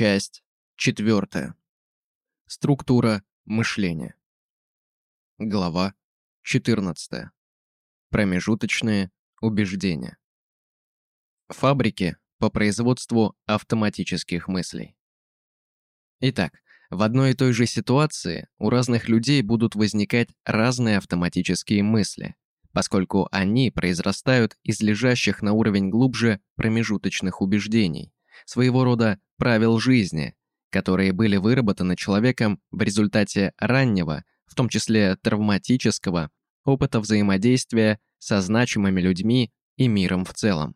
Часть четвертая. Структура мышления. Глава 14. Промежуточные убеждения. Фабрики по производству автоматических мыслей. Итак, в одной и той же ситуации у разных людей будут возникать разные автоматические мысли, поскольку они произрастают из лежащих на уровень глубже промежуточных убеждений, своего рода правил жизни, которые были выработаны человеком в результате раннего, в том числе травматического, опыта взаимодействия со значимыми людьми и миром в целом.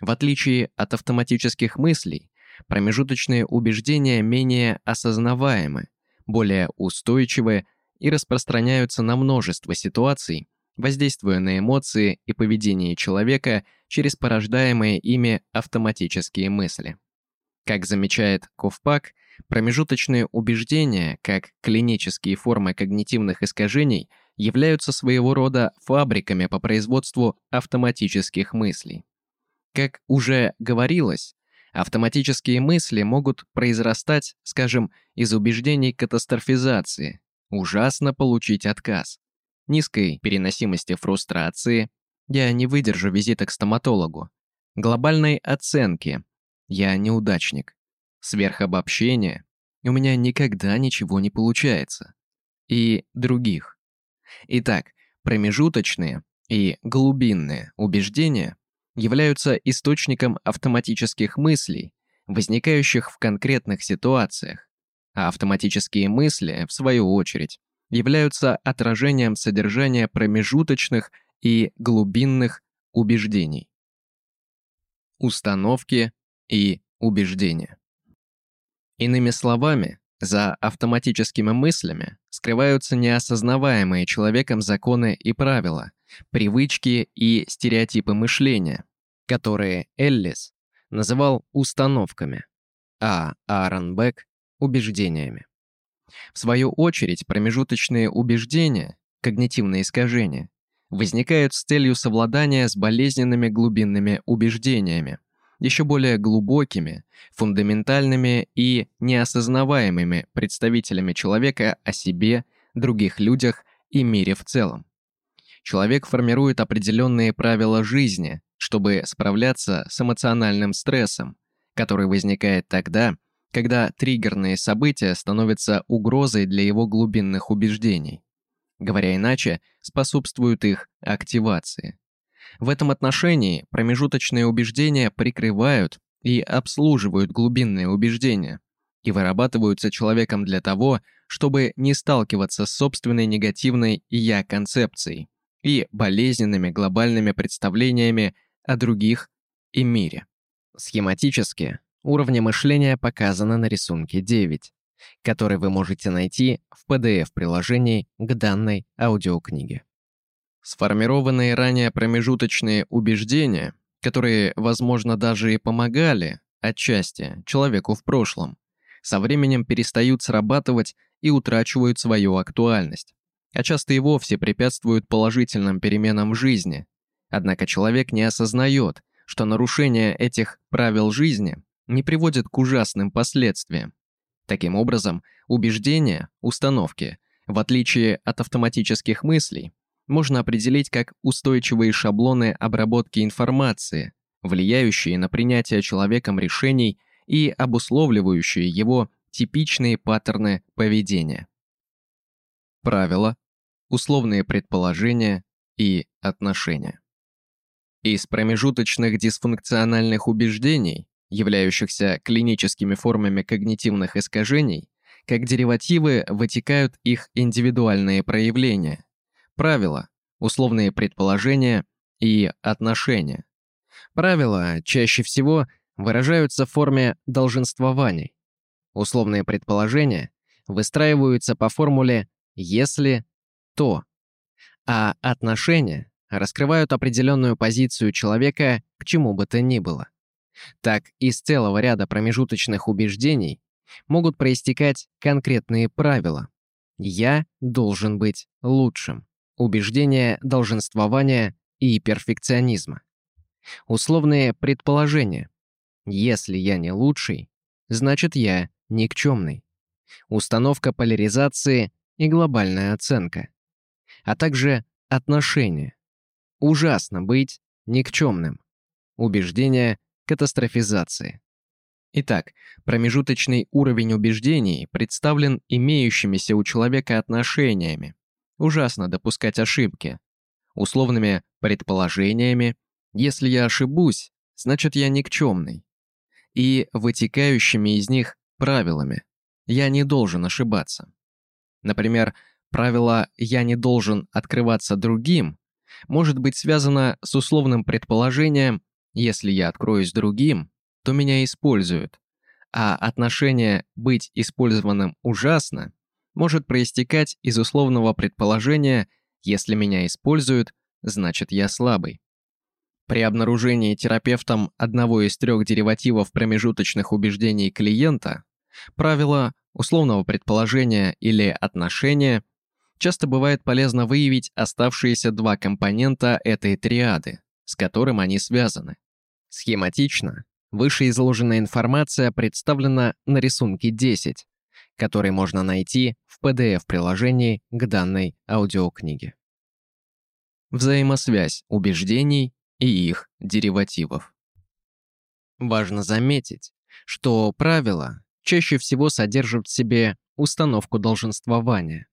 В отличие от автоматических мыслей, промежуточные убеждения менее осознаваемы, более устойчивы и распространяются на множество ситуаций, воздействуя на эмоции и поведение человека через порождаемые ими автоматические мысли. Как замечает Ковпак, промежуточные убеждения, как клинические формы когнитивных искажений, являются своего рода фабриками по производству автоматических мыслей. Как уже говорилось, автоматические мысли могут произрастать, скажем, из убеждений катастрофизации, ужасно получить отказ, низкой переносимости фрустрации, я не выдержу визита к стоматологу, глобальной оценки, я неудачник. Сверхобобщение. У меня никогда ничего не получается. И других. Итак, промежуточные и глубинные убеждения являются источником автоматических мыслей, возникающих в конкретных ситуациях, а автоматические мысли, в свою очередь, являются отражением содержания промежуточных и глубинных убеждений. Установки и убеждения. Иными словами, за автоматическими мыслями скрываются неосознаваемые человеком законы и правила, привычки и стереотипы мышления, которые Эллис называл установками, а Аарон Бек – убеждениями. В свою очередь, промежуточные убеждения, когнитивные искажения, возникают с целью совладания с болезненными глубинными убеждениями, еще более глубокими, фундаментальными и неосознаваемыми представителями человека о себе, других людях и мире в целом. Человек формирует определенные правила жизни, чтобы справляться с эмоциональным стрессом, который возникает тогда, когда триггерные события становятся угрозой для его глубинных убеждений. Говоря иначе, способствуют их активации. В этом отношении промежуточные убеждения прикрывают и обслуживают глубинные убеждения и вырабатываются человеком для того, чтобы не сталкиваться с собственной негативной «я-концепцией» и болезненными глобальными представлениями о других и мире. Схематически уровни мышления показаны на рисунке 9, который вы можете найти в PDF-приложении к данной аудиокниге. Сформированные ранее промежуточные убеждения, которые, возможно, даже и помогали, отчасти, человеку в прошлом, со временем перестают срабатывать и утрачивают свою актуальность, а часто и вовсе препятствуют положительным переменам в жизни. Однако человек не осознает, что нарушение этих правил жизни не приводит к ужасным последствиям. Таким образом, убеждения, установки, в отличие от автоматических мыслей, можно определить как устойчивые шаблоны обработки информации, влияющие на принятие человеком решений и обусловливающие его типичные паттерны поведения. Правила, условные предположения и отношения. Из промежуточных дисфункциональных убеждений, являющихся клиническими формами когнитивных искажений, как деривативы вытекают их индивидуальные проявления, правила, условные предположения и отношения. Правила чаще всего выражаются в форме долженствований. Условные предположения выстраиваются по формуле «если», «то», а отношения раскрывают определенную позицию человека к чему бы то ни было. Так, из целого ряда промежуточных убеждений могут проистекать конкретные правила. «Я должен быть лучшим» убеждения долженствования и перфекционизма. Условные предположения. Если я не лучший, значит я никчемный. Установка поляризации и глобальная оценка. А также отношения. Ужасно быть никчемным. Убеждение катастрофизации. Итак, промежуточный уровень убеждений представлен имеющимися у человека отношениями. Ужасно допускать ошибки. Условными предположениями. Если я ошибусь, значит я никчемный. И вытекающими из них правилами. Я не должен ошибаться. Например, правило «я не должен открываться другим» может быть связано с условным предположением «если я откроюсь другим, то меня используют», а отношение «быть использованным ужасно» может проистекать из условного предположения «если меня используют, значит я слабый». При обнаружении терапевтом одного из трех деривативов промежуточных убеждений клиента, правила условного предположения или отношения, часто бывает полезно выявить оставшиеся два компонента этой триады, с которым они связаны. Схематично вышеизложенная информация представлена на рисунке 10, который можно найти в PDF-приложении к данной аудиокниге. Взаимосвязь убеждений и их деривативов. Важно заметить, что правила чаще всего содержат в себе установку долженствования,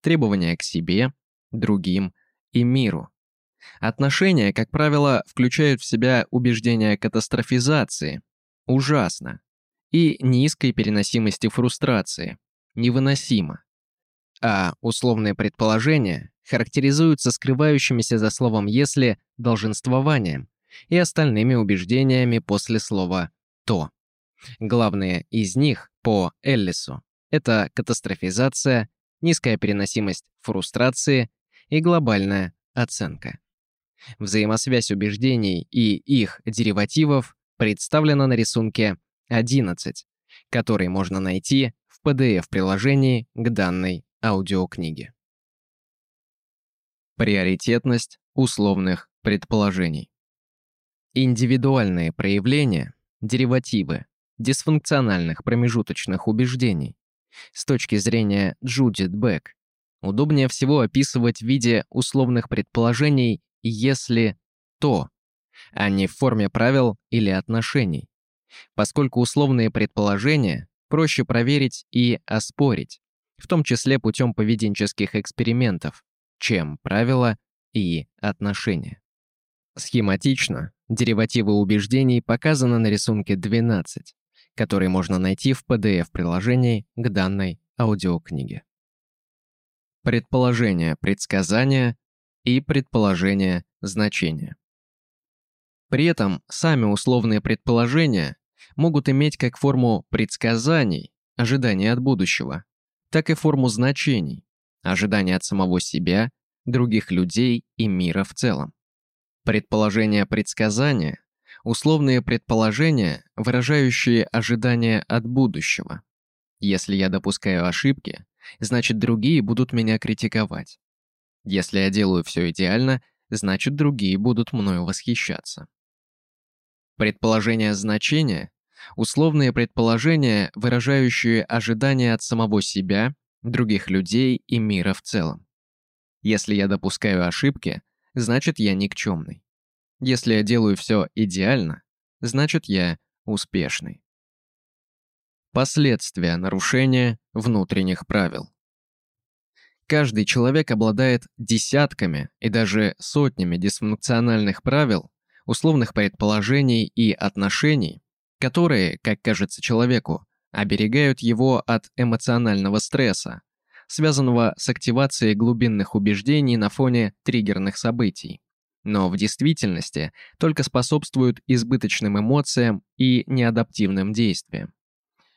требования к себе, другим и миру. Отношения, как правило, включают в себя убеждения катастрофизации, ужасно, и низкой переносимости фрустрации, невыносимо. А условные предположения характеризуются скрывающимися за словом «если» долженствованием и остальными убеждениями после слова «то». Главные из них по Эллису – это катастрофизация, низкая переносимость фрустрации и глобальная оценка. Взаимосвязь убеждений и их деривативов представлена на рисунке 11, который можно найти в PDF-приложении к данной аудиокниге. Приоритетность условных предположений. Индивидуальные проявления, деривативы, дисфункциональных промежуточных убеждений. С точки зрения Джудит Бек, удобнее всего описывать в виде условных предположений «если то», а не в форме правил или отношений, поскольку условные предположения проще проверить и оспорить, в том числе путем поведенческих экспериментов, чем правила и отношения. Схематично деривативы убеждений показаны на рисунке 12, который можно найти в PDF-приложении к данной аудиокниге. Предположение предсказания и предположение значения. При этом сами условные предположения могут иметь как форму предсказаний, ожидания от будущего, так и форму значений, ожидания от самого себя, других людей и мира в целом. Предположения предсказания – условные предположения, выражающие ожидания от будущего. Если я допускаю ошибки, значит другие будут меня критиковать. Если я делаю все идеально, значит другие будут мною восхищаться. Предположение значения – условные предположения, выражающие ожидания от самого себя, других людей и мира в целом. Если я допускаю ошибки, значит я никчемный. Если я делаю все идеально, значит я успешный. Последствия нарушения внутренних правил. Каждый человек обладает десятками и даже сотнями дисфункциональных правил, условных предположений и отношений, которые, как кажется человеку, оберегают его от эмоционального стресса, связанного с активацией глубинных убеждений на фоне триггерных событий. Но в действительности только способствуют избыточным эмоциям и неадаптивным действиям.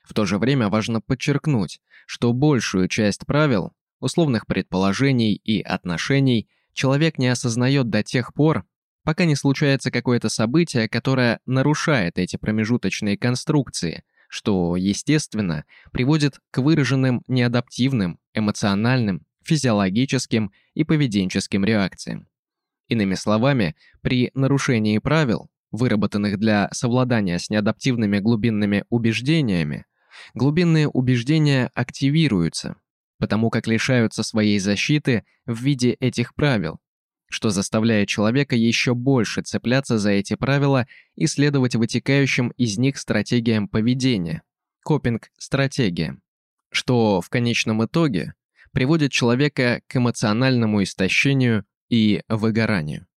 В то же время важно подчеркнуть, что большую часть правил условных предположений и отношений человек не осознает до тех пор, пока не случается какое-то событие, которое нарушает эти промежуточные конструкции, что, естественно, приводит к выраженным неадаптивным, эмоциональным, физиологическим и поведенческим реакциям. Иными словами, при нарушении правил выработанных для совладания с неадаптивными глубинными убеждениями, глубинные убеждения активируются, потому как лишаются своей защиты в виде этих правил, что заставляет человека еще больше цепляться за эти правила и следовать вытекающим из них стратегиям поведения, копинг-стратегиям, что в конечном итоге приводит человека к эмоциональному истощению и выгоранию.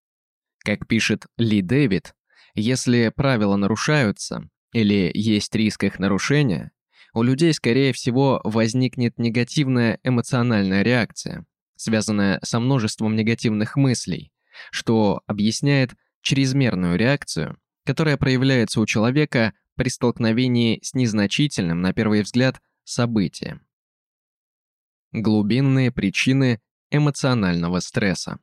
Как пишет Ли Дэвид, если правила нарушаются или есть риск их нарушения, у людей, скорее всего, возникнет негативная эмоциональная реакция, связанная со множеством негативных мыслей, что объясняет чрезмерную реакцию, которая проявляется у человека при столкновении с незначительным, на первый взгляд, событием. Глубинные причины эмоционального стресса.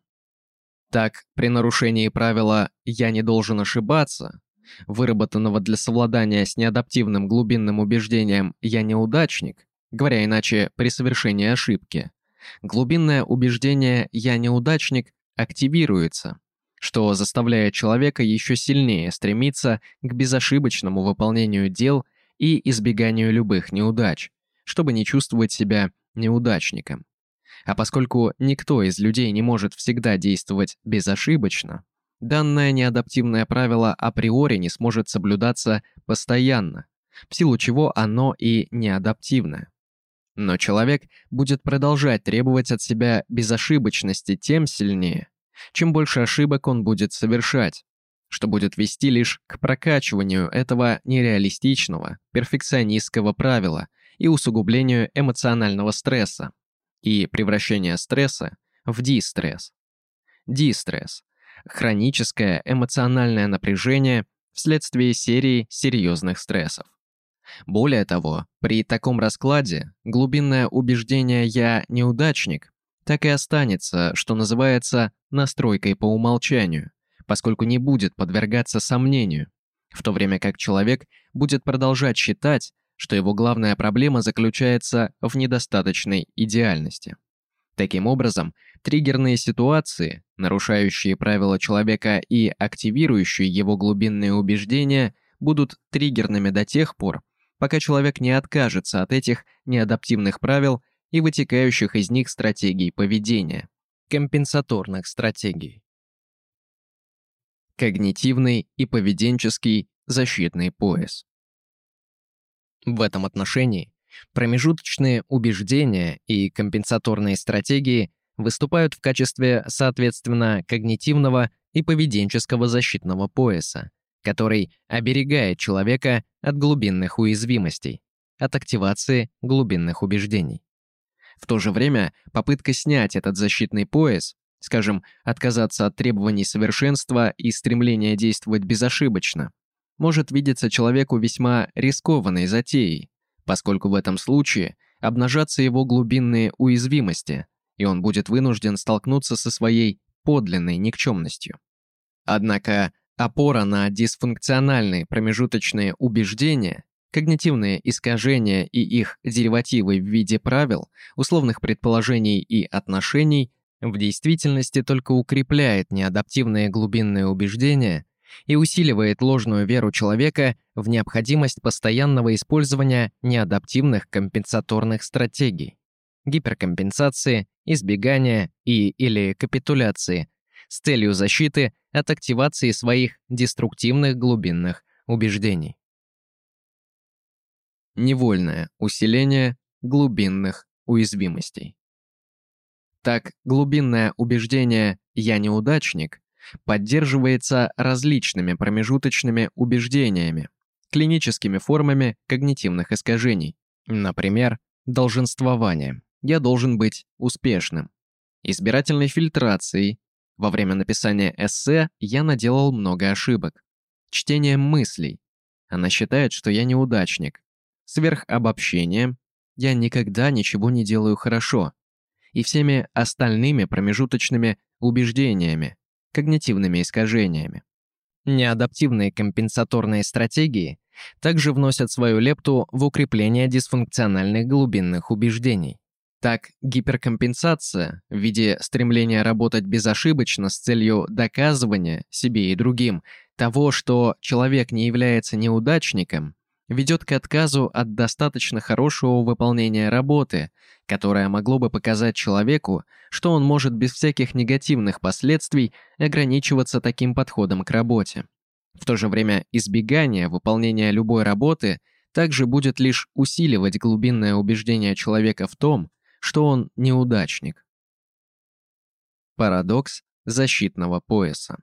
Так, при нарушении правила «я не должен ошибаться», выработанного для совладания с неадаптивным глубинным убеждением «я неудачник», говоря иначе, при совершении ошибки, глубинное убеждение «я неудачник» активируется, что заставляет человека еще сильнее стремиться к безошибочному выполнению дел и избеганию любых неудач, чтобы не чувствовать себя неудачником. А поскольку никто из людей не может всегда действовать безошибочно, данное неадаптивное правило априори не сможет соблюдаться постоянно, в силу чего оно и неадаптивное. Но человек будет продолжать требовать от себя безошибочности тем сильнее, чем больше ошибок он будет совершать, что будет вести лишь к прокачиванию этого нереалистичного, перфекционистского правила и усугублению эмоционального стресса и превращения стресса в дистресс. Дистресс – хроническое эмоциональное напряжение вследствие серии серьезных стрессов. Более того, при таком раскладе глубинное убеждение «я неудачник» так и останется, что называется, настройкой по умолчанию, поскольку не будет подвергаться сомнению, в то время как человек будет продолжать считать, что его главная проблема заключается в недостаточной идеальности. Таким образом, триггерные ситуации, нарушающие правила человека и активирующие его глубинные убеждения, будут триггерными до тех пор, пока человек не откажется от этих неадаптивных правил и вытекающих из них стратегий поведения, компенсаторных стратегий. Когнитивный и поведенческий защитный пояс. В этом отношении промежуточные убеждения и компенсаторные стратегии выступают в качестве, соответственно, когнитивного и поведенческого защитного пояса, который оберегает человека от глубинных уязвимостей, от активации глубинных убеждений. В то же время попытка снять этот защитный пояс, скажем, отказаться от требований совершенства и стремления действовать безошибочно, может видеться человеку весьма рискованной затеей, поскольку в этом случае обнажатся его глубинные уязвимости, и он будет вынужден столкнуться со своей подлинной никчемностью. Однако опора на дисфункциональные промежуточные убеждения, когнитивные искажения и их деривативы в виде правил, условных предположений и отношений в действительности только укрепляет неадаптивные глубинные убеждения и усиливает ложную веру человека в необходимость постоянного использования неадаптивных компенсаторных стратегий, гиперкомпенсации, избегания и или капитуляции с целью защиты от активации своих деструктивных глубинных убеждений. Невольное усиление глубинных уязвимостей. Так, глубинное убеждение «я неудачник» поддерживается различными промежуточными убеждениями, клиническими формами когнитивных искажений, например, долженствование «я должен быть успешным», избирательной фильтрацией. «во время написания эссе я наделал много ошибок», чтением мыслей. «она считает, что я неудачник», сверхобобщением «я никогда ничего не делаю хорошо», и всеми остальными промежуточными убеждениями, когнитивными искажениями. Неадаптивные компенсаторные стратегии также вносят свою лепту в укрепление дисфункциональных глубинных убеждений. Так, гиперкомпенсация в виде стремления работать безошибочно с целью доказывания себе и другим того, что человек не является неудачником, ведет к отказу от достаточно хорошего выполнения работы, которое могло бы показать человеку, что он может без всяких негативных последствий ограничиваться таким подходом к работе. В то же время избегание выполнения любой работы также будет лишь усиливать глубинное убеждение человека в том, что он неудачник. Парадокс защитного пояса.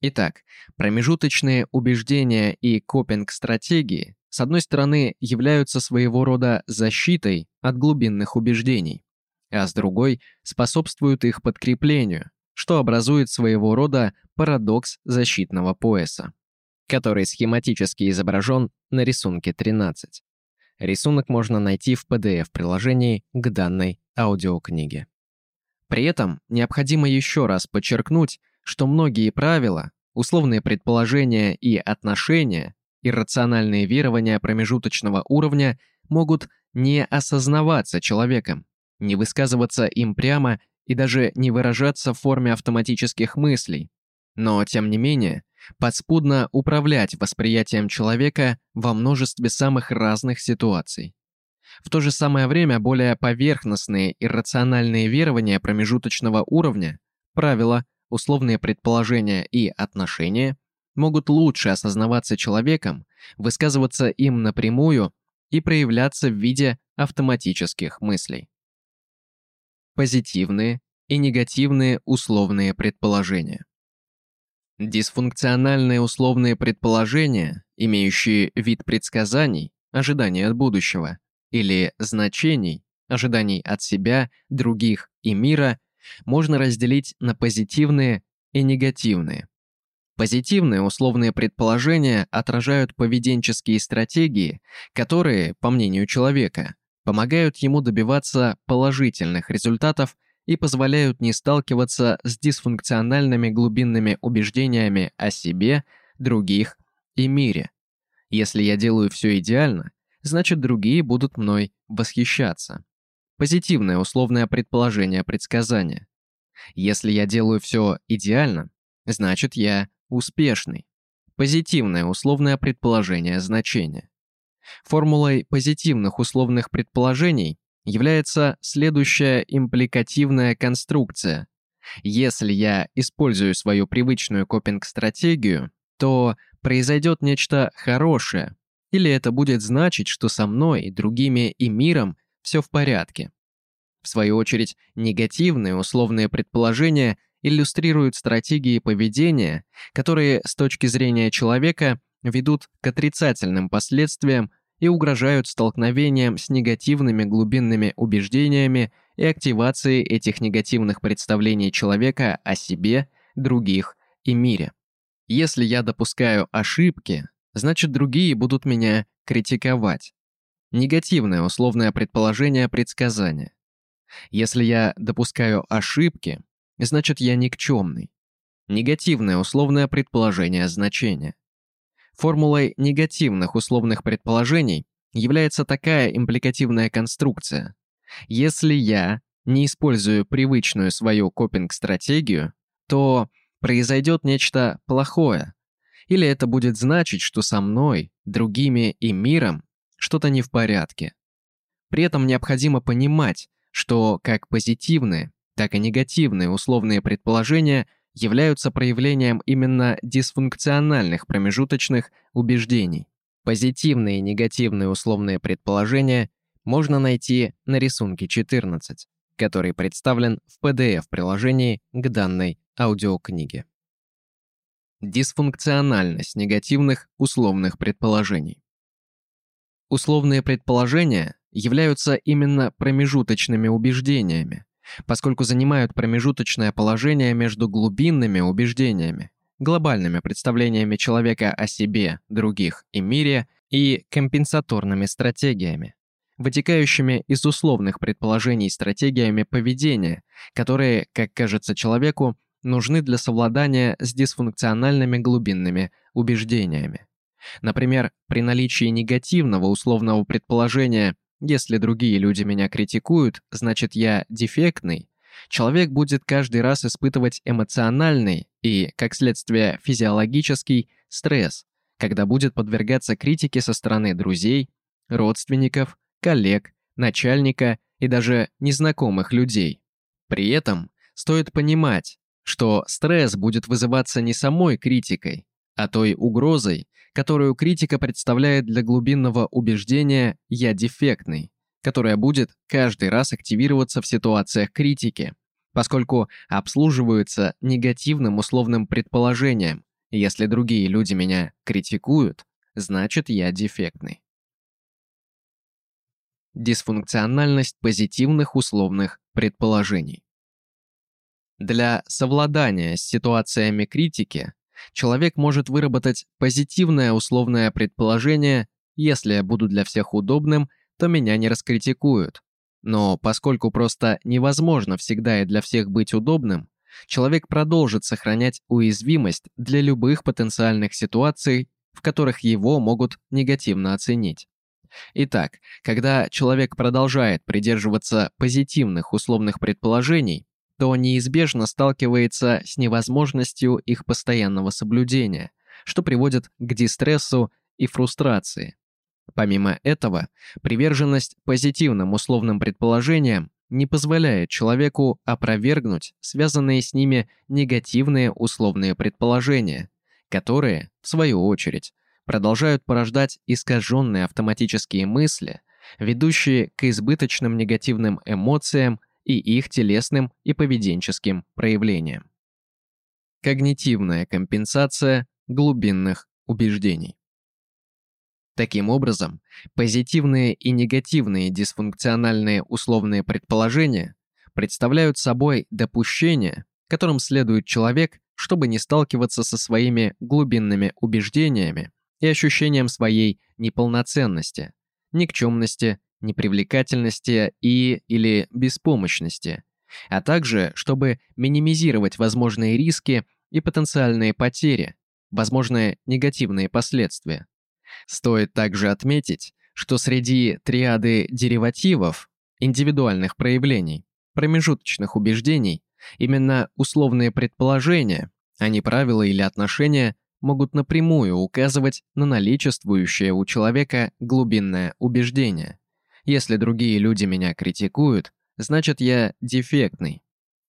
Итак, промежуточные убеждения и копинг-стратегии, с одной стороны, являются своего рода защитой от глубинных убеждений, а с другой – способствуют их подкреплению, что образует своего рода парадокс защитного пояса, который схематически изображен на рисунке 13. Рисунок можно найти в PDF-приложении к данной аудиокниге. При этом необходимо еще раз подчеркнуть, что многие правила, условные предположения и отношения, иррациональные верования промежуточного уровня могут не осознаваться человеком, не высказываться им прямо и даже не выражаться в форме автоматических мыслей, но, тем не менее, подспудно управлять восприятием человека во множестве самых разных ситуаций. В то же самое время более поверхностные иррациональные верования промежуточного уровня, правила, условные предположения и отношения могут лучше осознаваться человеком, высказываться им напрямую и проявляться в виде автоматических мыслей. Позитивные и негативные условные предположения. Дисфункциональные условные предположения, имеющие вид предсказаний, ожиданий от будущего, или значений, ожиданий от себя, других и мира, можно разделить на позитивные и негативные. Позитивные условные предположения отражают поведенческие стратегии, которые, по мнению человека, помогают ему добиваться положительных результатов и позволяют не сталкиваться с дисфункциональными глубинными убеждениями о себе, других и мире. Если я делаю все идеально, значит другие будут мной восхищаться. Позитивное условное предположение предсказания. Если я делаю все идеально, значит я успешный. Позитивное условное предположение значения. Формулой позитивных условных предположений является следующая импликативная конструкция. Если я использую свою привычную копинг-стратегию, то произойдет нечто хорошее, или это будет значить, что со мной, другими и миром все в порядке. В свою очередь, негативные условные предположения иллюстрируют стратегии поведения, которые с точки зрения человека ведут к отрицательным последствиям и угрожают столкновением с негативными глубинными убеждениями и активацией этих негативных представлений человека о себе, других и мире. Если я допускаю ошибки, значит другие будут меня критиковать. Негативное условное предположение предсказания. Если я допускаю ошибки, значит я никчемный. Негативное условное предположение значения. Формулой негативных условных предположений является такая импликативная конструкция. Если я не использую привычную свою копинг-стратегию, то произойдет нечто плохое, или это будет значить, что со мной, другими и миром что-то не в порядке. При этом необходимо понимать, что как позитивные, так и негативные условные предположения являются проявлением именно дисфункциональных промежуточных убеждений. Позитивные и негативные условные предположения можно найти на рисунке 14, который представлен в PDF-приложении к данной аудиокниге. Дисфункциональность негативных условных предположений. Условные предположения являются именно промежуточными убеждениями, поскольку занимают промежуточное положение между глубинными убеждениями, глобальными представлениями человека о себе, других и мире и компенсаторными стратегиями, вытекающими из условных предположений стратегиями поведения, которые, как кажется человеку, нужны для совладания с дисфункциональными глубинными убеждениями. Например, при наличии негативного условного предположения «если другие люди меня критикуют, значит я дефектный», Человек будет каждый раз испытывать эмоциональный и, как следствие, физиологический стресс, когда будет подвергаться критике со стороны друзей, родственников, коллег, начальника и даже незнакомых людей. При этом стоит понимать, что стресс будет вызываться не самой критикой, а той угрозой, которую критика представляет для глубинного убеждения «я дефектный», которая будет каждый раз активироваться в ситуациях критики, поскольку обслуживаются негативным условным предположением «если другие люди меня критикуют, значит я дефектный». Дисфункциональность позитивных условных предположений. Для совладания с ситуациями критики человек может выработать позитивное условное предположение «если я буду для всех удобным, то меня не раскритикуют». Но поскольку просто невозможно всегда и для всех быть удобным, человек продолжит сохранять уязвимость для любых потенциальных ситуаций, в которых его могут негативно оценить. Итак, когда человек продолжает придерживаться позитивных условных предположений, то неизбежно сталкивается с невозможностью их постоянного соблюдения, что приводит к дистрессу и фрустрации. Помимо этого, приверженность позитивным условным предположениям не позволяет человеку опровергнуть связанные с ними негативные условные предположения, которые, в свою очередь, продолжают порождать искаженные автоматические мысли, ведущие к избыточным негативным эмоциям и их телесным и поведенческим проявлениям. Когнитивная компенсация глубинных убеждений. Таким образом, позитивные и негативные дисфункциональные условные предположения представляют собой допущения, которым следует человек, чтобы не сталкиваться со своими глубинными убеждениями и ощущением своей неполноценности, никчемности, непривлекательности и или беспомощности, а также чтобы минимизировать возможные риски и потенциальные потери, возможные негативные последствия. Стоит также отметить, что среди триады деривативов, индивидуальных проявлений, промежуточных убеждений, именно условные предположения, а не правила или отношения, могут напрямую указывать на наличествующее у человека глубинное убеждение. Если другие люди меня критикуют, значит я дефектный.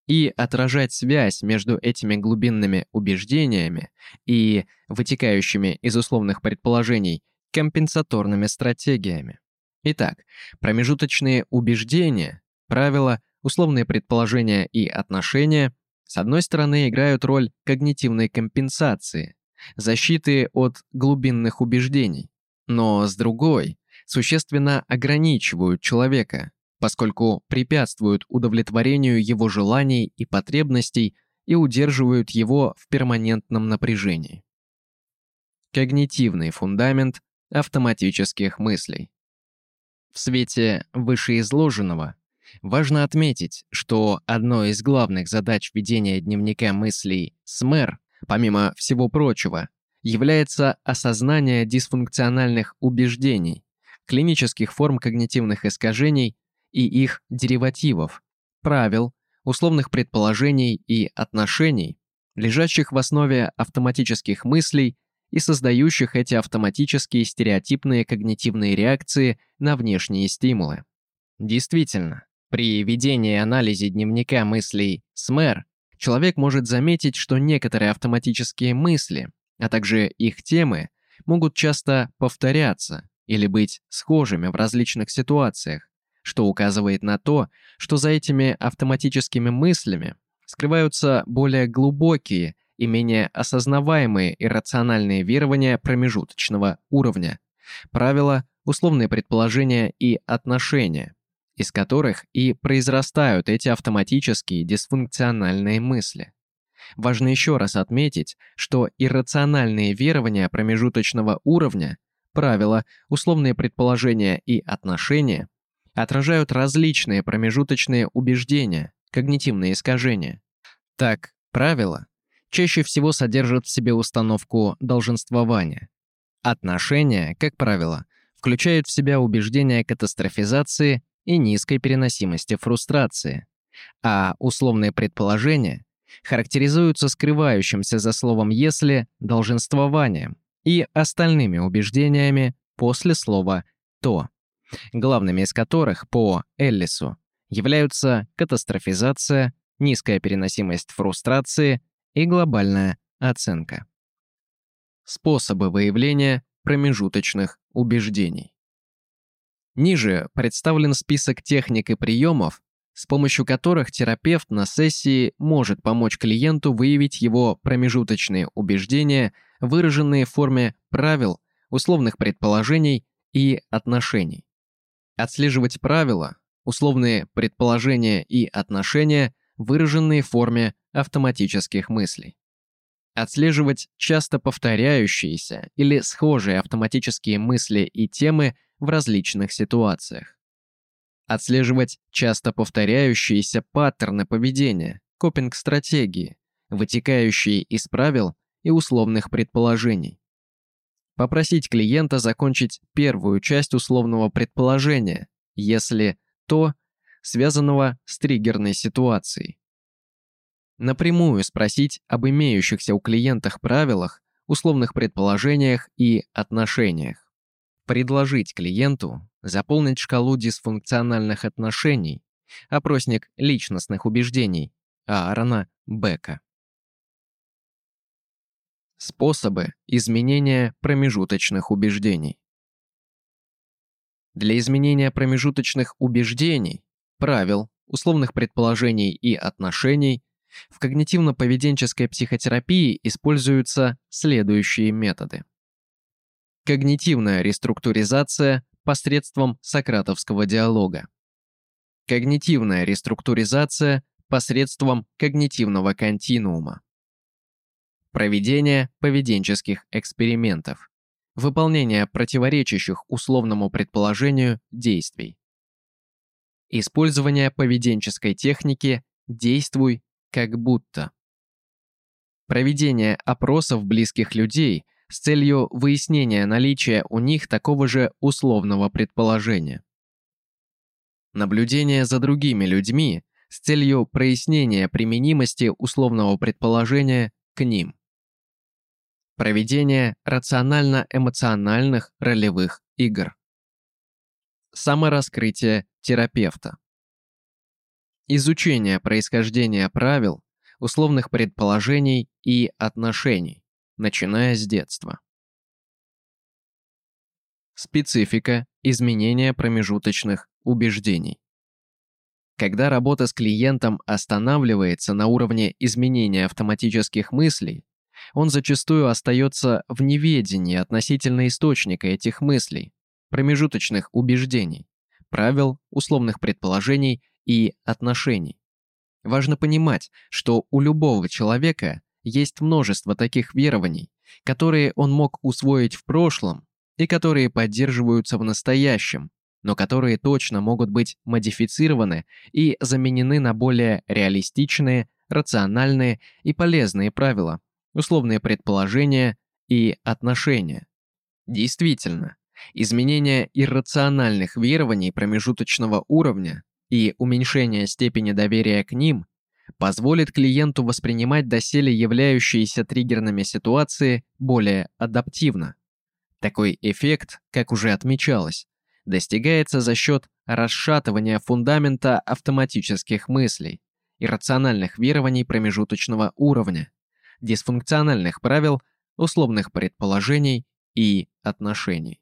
И отражать связь между этими глубинными убеждениями и вытекающими из условных предположений компенсаторными стратегиями. Итак, промежуточные убеждения, правила, условные предположения и отношения с одной стороны играют роль когнитивной компенсации, защиты от глубинных убеждений, но с другой существенно ограничивают человека, поскольку препятствуют удовлетворению его желаний и потребностей и удерживают его в перманентном напряжении. Когнитивный фундамент автоматических мыслей. В свете вышеизложенного важно отметить, что одной из главных задач ведения дневника мыслей СМЭР помимо всего прочего, является осознание дисфункциональных убеждений, клинических форм когнитивных искажений и их деривативов, правил, условных предположений и отношений, лежащих в основе автоматических мыслей и создающих эти автоматические стереотипные когнитивные реакции на внешние стимулы. Действительно, при ведении и анализе дневника мыслей СМЭР человек может заметить, что некоторые автоматические мысли, а также их темы, могут часто повторяться или быть схожими в различных ситуациях, что указывает на то, что за этими автоматическими мыслями скрываются более глубокие и менее осознаваемые иррациональные верования промежуточного уровня, правила, условные предположения и отношения, из которых и произрастают эти автоматические дисфункциональные мысли. Важно еще раз отметить, что иррациональные верования промежуточного уровня, правила, условные предположения и отношения отражают различные промежуточные убеждения, когнитивные искажения. Так, правила чаще всего содержат в себе установку долженствования. Отношения, как правило, включают в себя убеждения катастрофизации и низкой переносимости фрустрации, а условные предположения характеризуются скрывающимся за словом «если» долженствованием и остальными убеждениями после слова «то», главными из которых по Эллису являются катастрофизация, низкая переносимость фрустрации и глобальная оценка. Способы выявления промежуточных убеждений. Ниже представлен список техник и приемов, с помощью которых терапевт на сессии может помочь клиенту выявить его промежуточные убеждения, выраженные в форме правил, условных предположений и отношений. Отслеживать правила, условные предположения и отношения, выраженные в форме автоматических мыслей. Отслеживать часто повторяющиеся или схожие автоматические мысли и темы в различных ситуациях. Отслеживать часто повторяющиеся паттерны поведения, копинг-стратегии, вытекающие из правил и условных предположений. Попросить клиента закончить первую часть условного предположения, если то, связанного с триггерной ситуацией. Напрямую спросить об имеющихся у клиентах правилах, условных предположениях и отношениях. Предложить клиенту заполнить шкалу дисфункциональных отношений, опросник личностных убеждений Аарона Бека. Способы изменения промежуточных убеждений. Для изменения промежуточных убеждений, правил, условных предположений и отношений в когнитивно-поведенческой психотерапии используются следующие методы. Когнитивная реструктуризация посредством сократовского диалога. Когнитивная реструктуризация посредством когнитивного континуума. Проведение поведенческих экспериментов. Выполнение противоречащих условному предположению действий. Использование поведенческой техники «действуй как будто». Проведение опросов близких людей – с целью выяснения наличия у них такого же условного предположения. Наблюдение за другими людьми с целью прояснения применимости условного предположения к ним. Проведение рационально-эмоциональных ролевых игр. Самораскрытие терапевта. Изучение происхождения правил, условных предположений и отношений начиная с детства. Специфика изменения промежуточных убеждений. Когда работа с клиентом останавливается на уровне изменения автоматических мыслей, он зачастую остается в неведении относительно источника этих мыслей, промежуточных убеждений, правил, условных предположений и отношений. Важно понимать, что у любого человека есть множество таких верований, которые он мог усвоить в прошлом и которые поддерживаются в настоящем, но которые точно могут быть модифицированы и заменены на более реалистичные, рациональные и полезные правила, условные предположения и отношения. Действительно, изменение иррациональных верований промежуточного уровня и уменьшение степени доверия к ним позволит клиенту воспринимать доселе являющиеся триггерными ситуации более адаптивно. Такой эффект, как уже отмечалось, достигается за счет расшатывания фундамента автоматических мыслей, иррациональных верований промежуточного уровня, дисфункциональных правил, условных предположений и отношений.